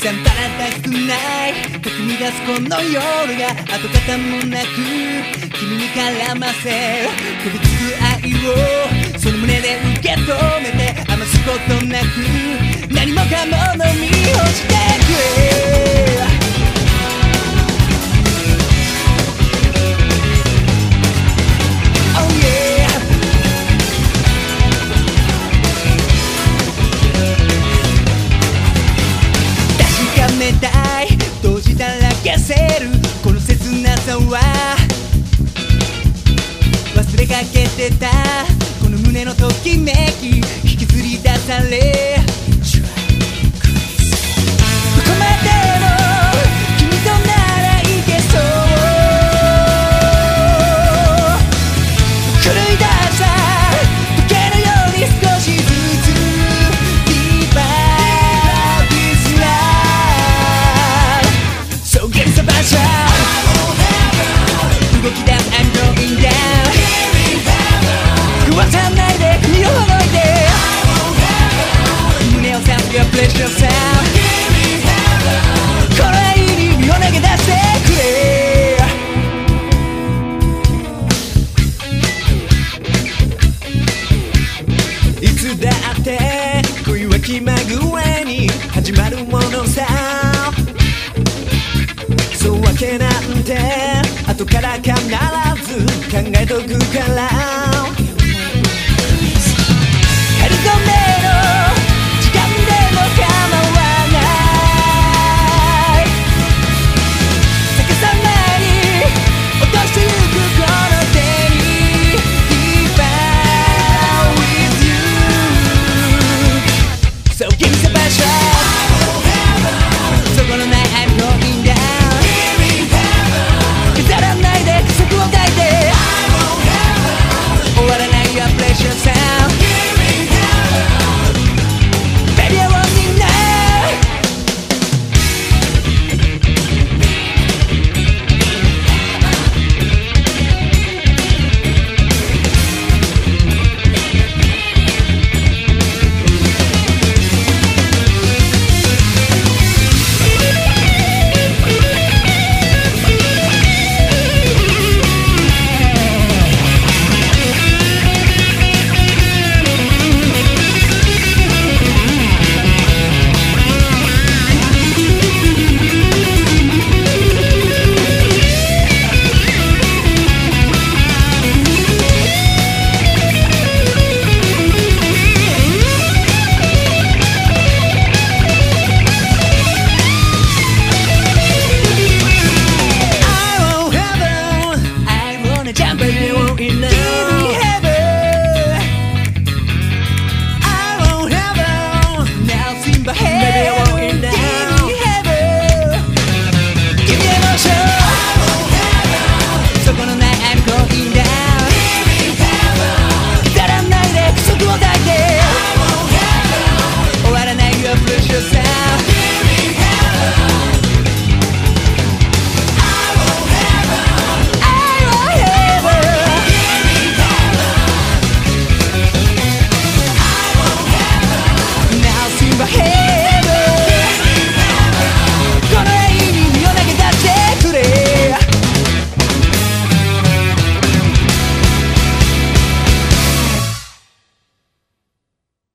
さんたらたくない。かき乱すこの夜が跡形もなく君に絡ませ。る飛びつく愛をその胸で受け止めて余すことなく何もかも飲み干しけてた。この胸のときめき引きずり出され。